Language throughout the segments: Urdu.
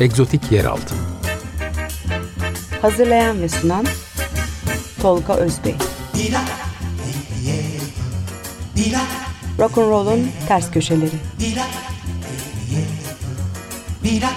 Egzotik Yeraltı Hazırlayan ve sunan Tolga Özbey Dila, dila, Rock'n'Roll'un ters köşeleri Dila, dila,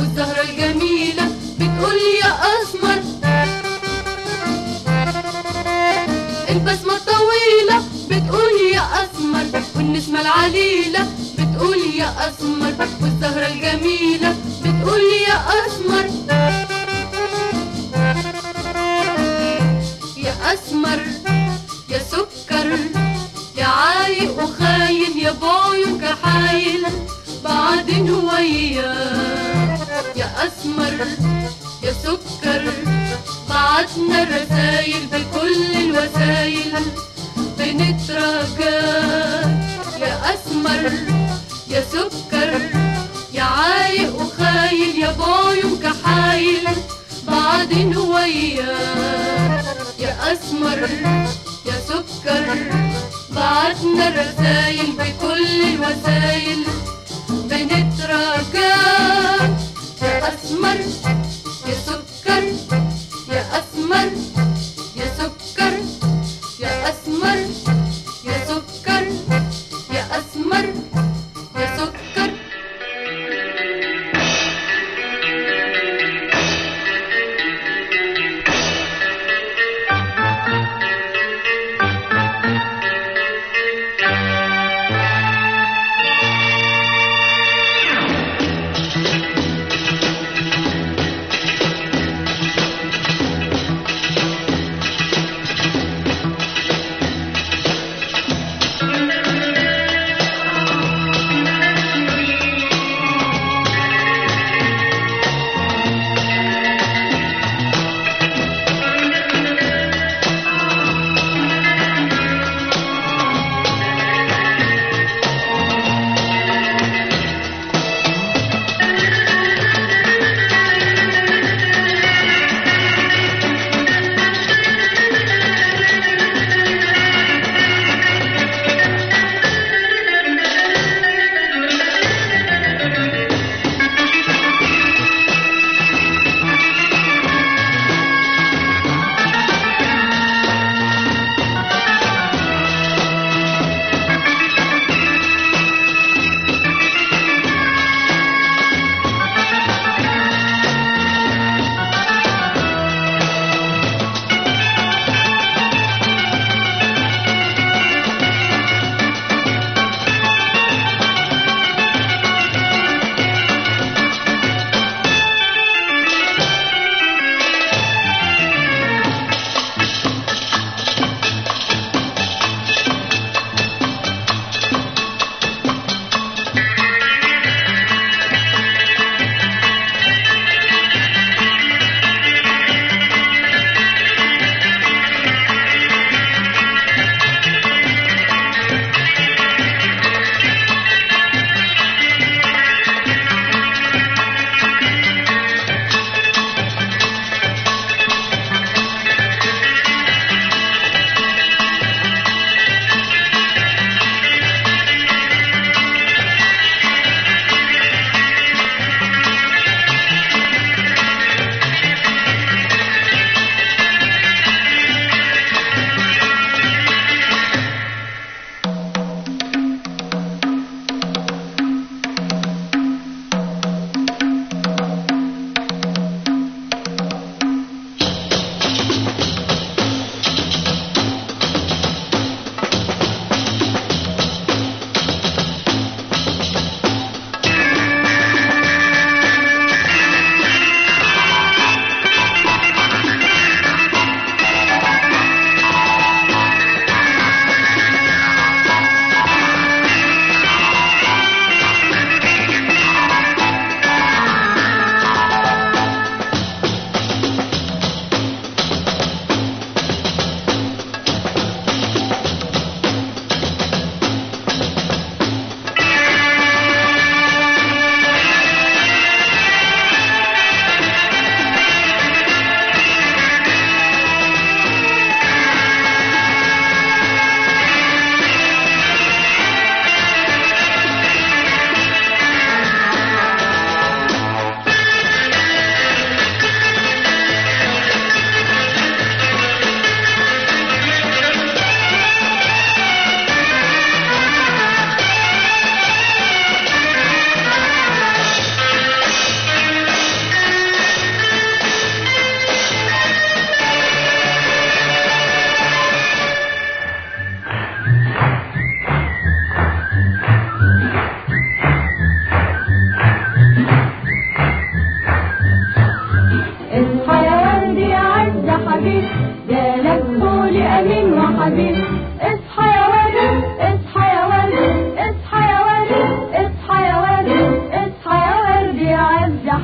والزهرة الجميلة بتقول يا أسمر البسمة الطويلة بتقول يا أسمر والنسمة العليلة بتقول يا أسمر والزهرة الجميلة بتقول يا أسمر أسمر، يا سكر. بعتنا الرسايل بكل الوسايل بنتراجاك يا أسمر، يا سكر. يا عايق وخايل، يا بايم كحايل. بعدين وياك يا أسمر، يا سكر. بعتنا الرسايل بكل الوسايل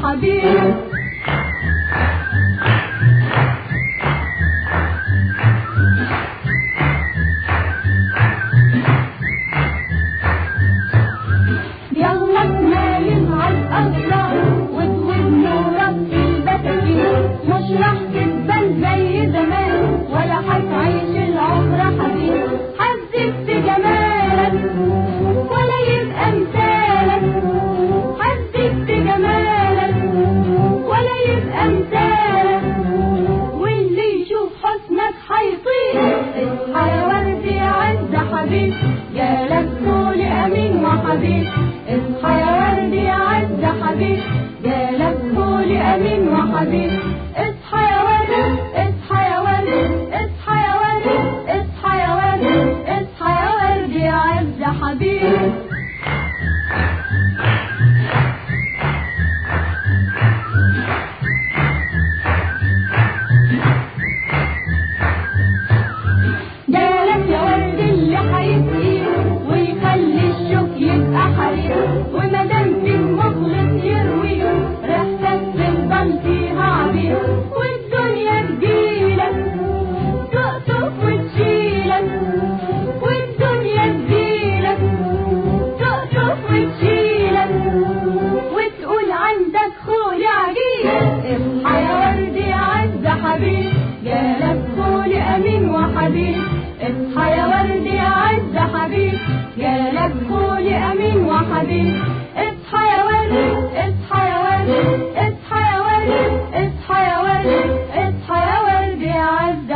حبيب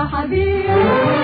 عز حبيب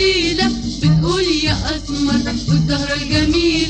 والنسمة بتقول يا أسمر والزهرة الجميلة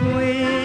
حنانك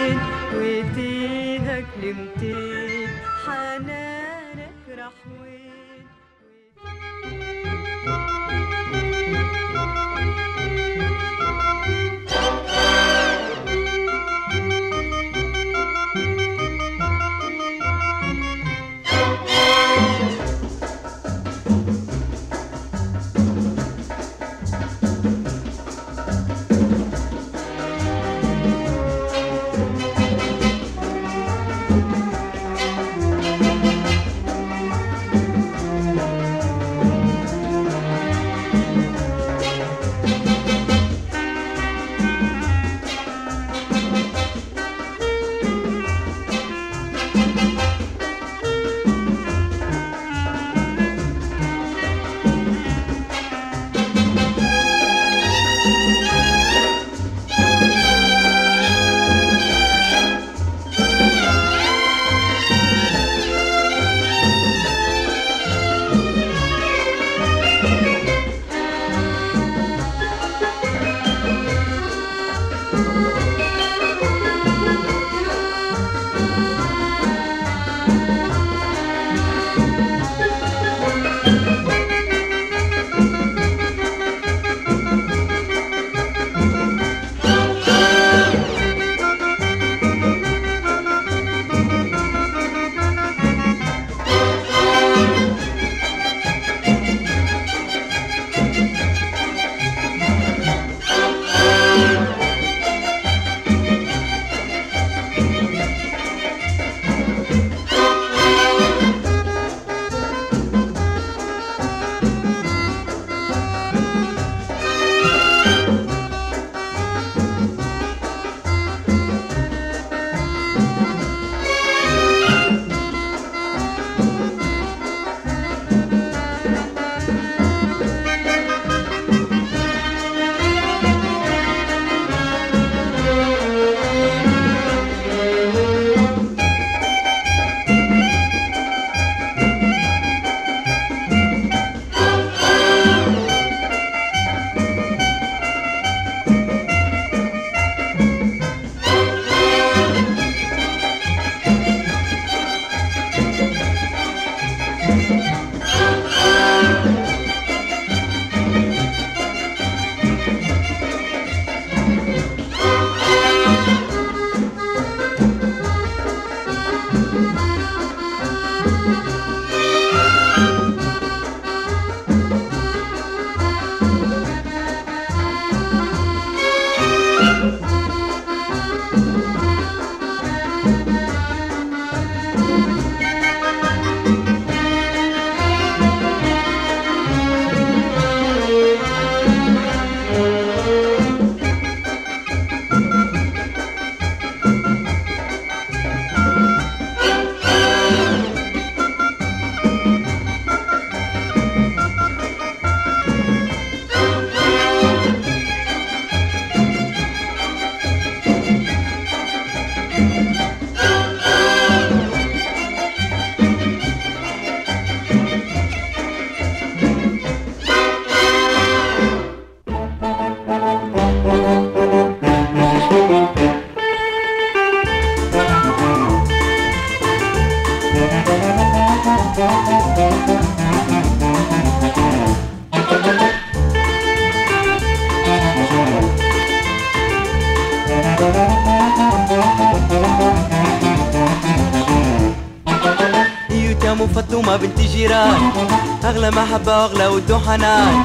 أغلى محبة حنان.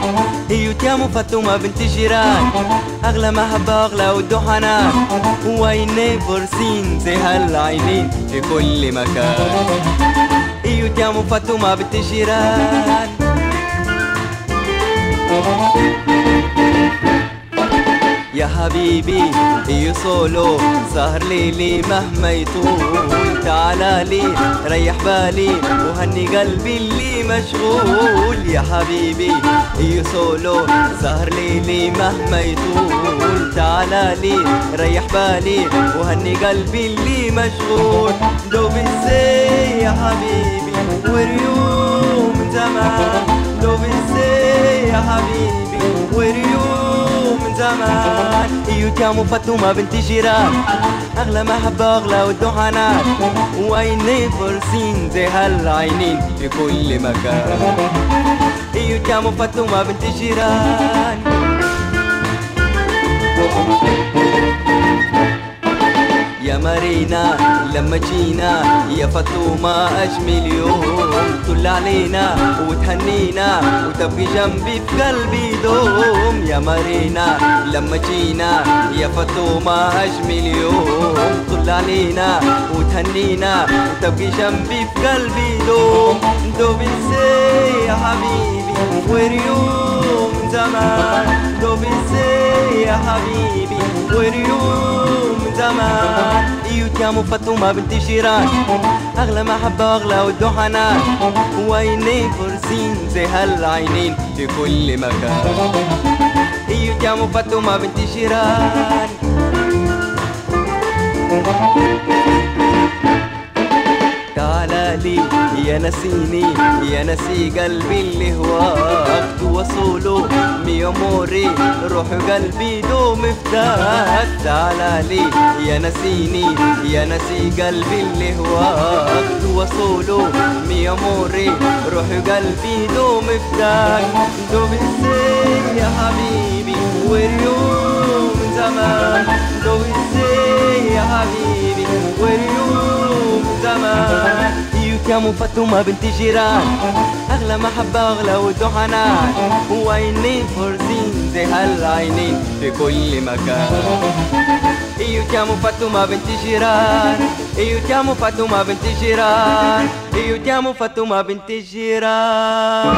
هي يا أم فاطمة بنت جيران أغلى محبة أغلى وده حنان. واي نيفر سين زي هالعينين في كل مكان هي يا أم فاطمة بنت جيران يا حبيبي يو سولو سهر ليلي مهما يطول تعالى لي، ريح بالي وهني قلبي اللي مشغول. يا حبيبي يو سولو سهر ليلي مهما يطول. تعالى لي، ريح بالي وهني قلبي اللي مشغول. دوب ازاي يا حبيبي وريوم من زمان دوب ازاي يا حبيبي. زمان ايوت يا فاطمه بنت جيران. اغلى محبه اغلى والدهانات واي نيفر سين زي هالعينين في كل مكان. ايوت يا فاطمه بنت جيران. يا مارينا. لما جينا يا فاطمة أجمل يوم طل علينا وتهنينا وتبقي جنبي في قلبي دوم. يا مارينا لما جينا يا فاطمة أجمل يوم طل علينا وتهنينا وتبقي جنبي في قلبي دوم. دوب ازاي يا حبيبي؟ وريوم من زمان دوب ازاي يا حبيبي وريوم من زمان ايوت يا ام فاطمه بنت جيران اغلى محبه اغلى والدهانات وعيني فرسين زي هالعينين في كل مكان ايوت يا ام فاطمه بنت جيران تعالى يا نسيني، يا نسي قلبي اللي هواك توصوله مي اموري روح قلبي دوم افتاك تعالى لي، يا نسيني، يا نسي قلبي اللي هواك توصوله مي اموري روح قلبي دوم افتاك دوم ازاي يا حبيبي، واليوم زمان دوم ازاي يا حبيبي، واليوم زمان ايوت يا ام بنت جيران. أغلى محبة أغلى اغلى ودهانات. وعينين فرزين زي هالعينين في كل مكان. ايوت يا ام بنت جيران. ايوت يا ام بنت جيران. ايوت يا ام بنت جيران.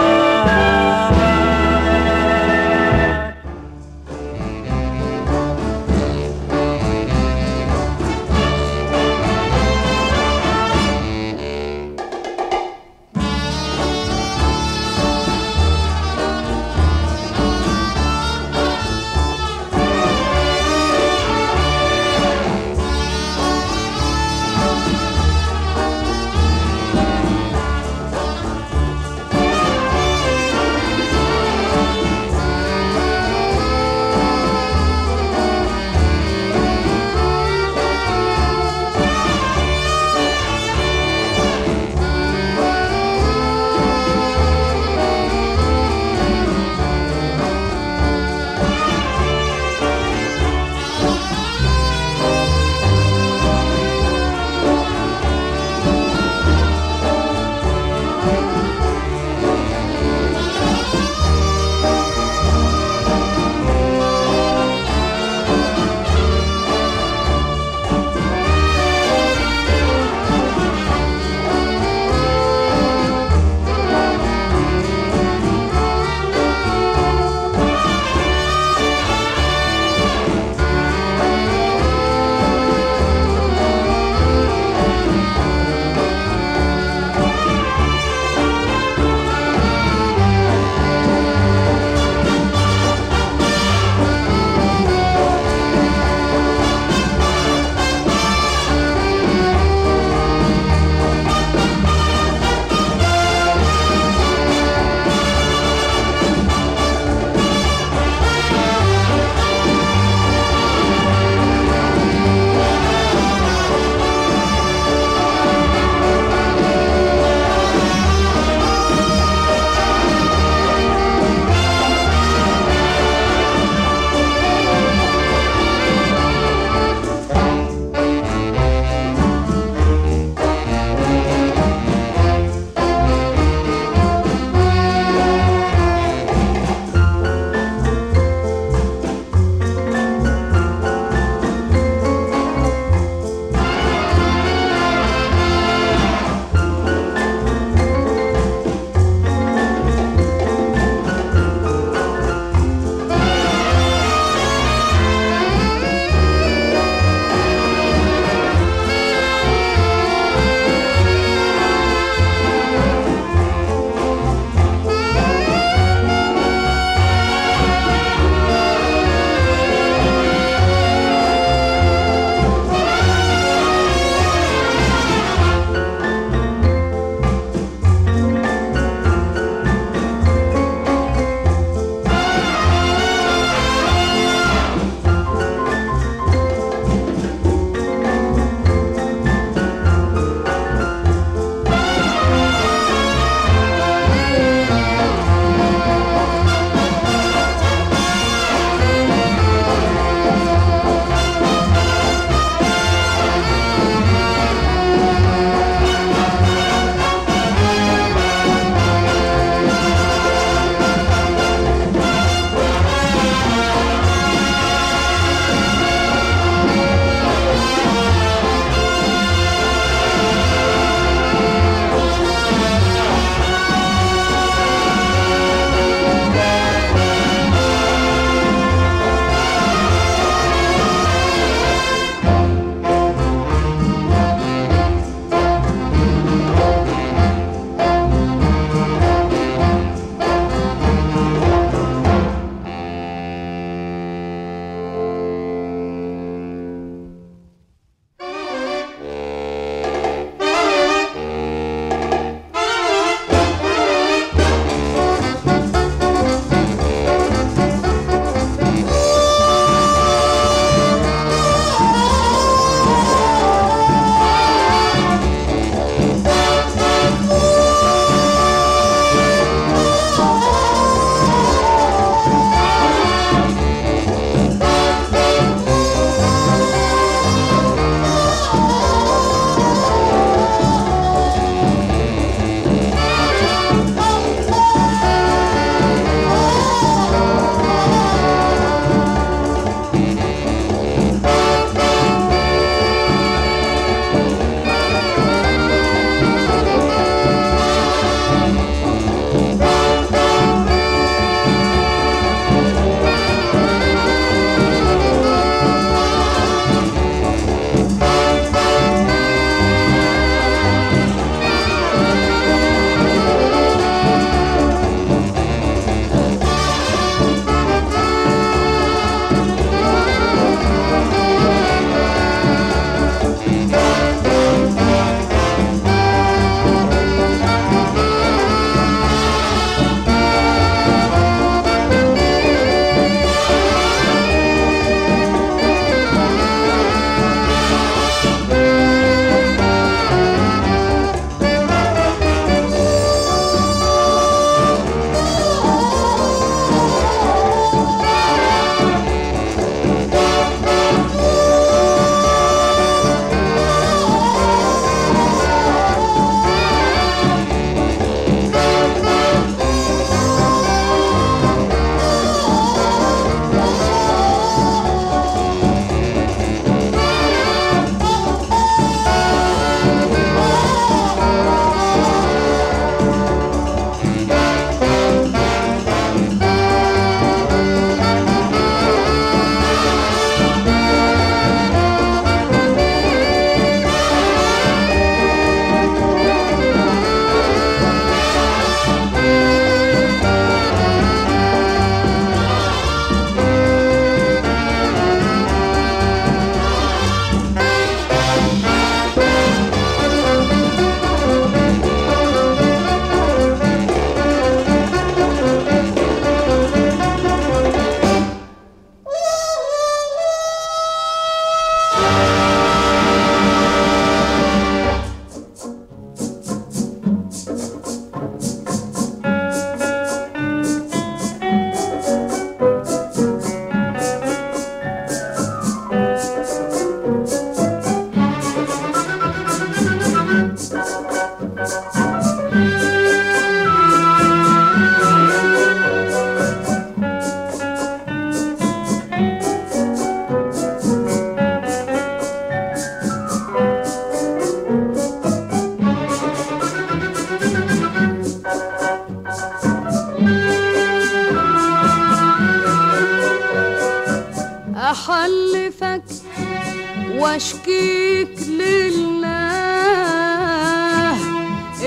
واشكيك لله.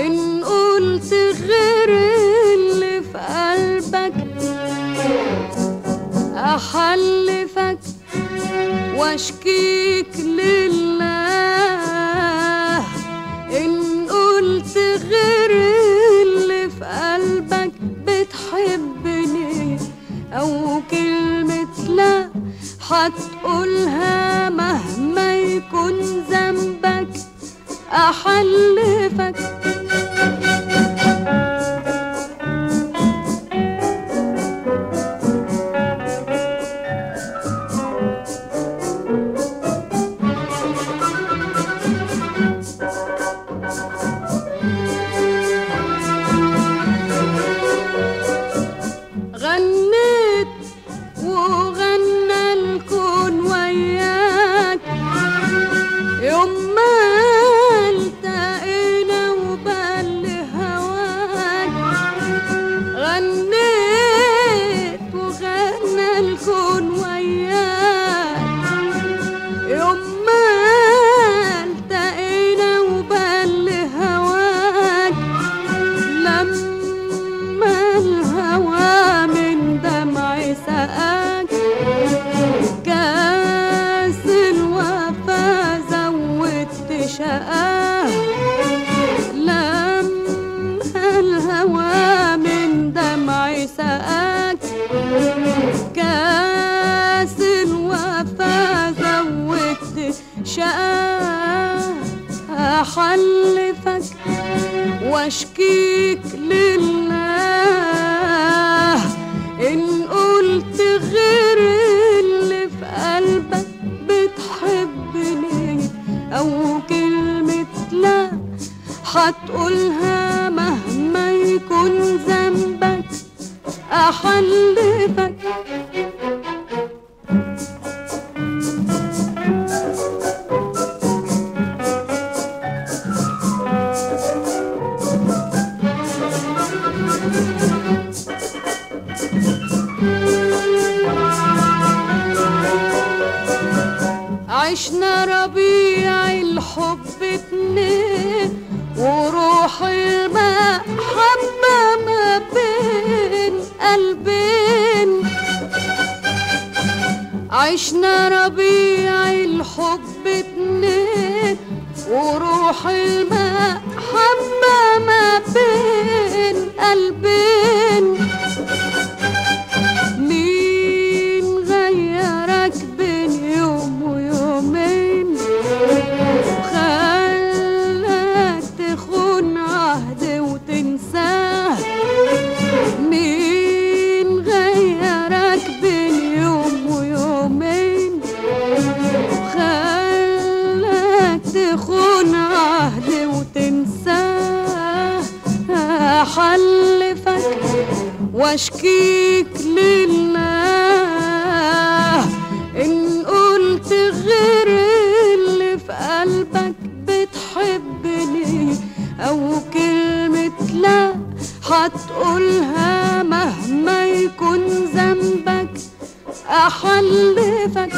ان قلت غير اللي في قلبك احلفك واشكيك لله. حلفك شقاء أحلفك وأشكيك لله. إن قلت غير اللي في قلبك بتحبني أو كلمة لا، هتقولها مهما يكون ذنبك. أحلفك تحبني او كلمة لا هتقولها مهما يكون ذنبك احلفك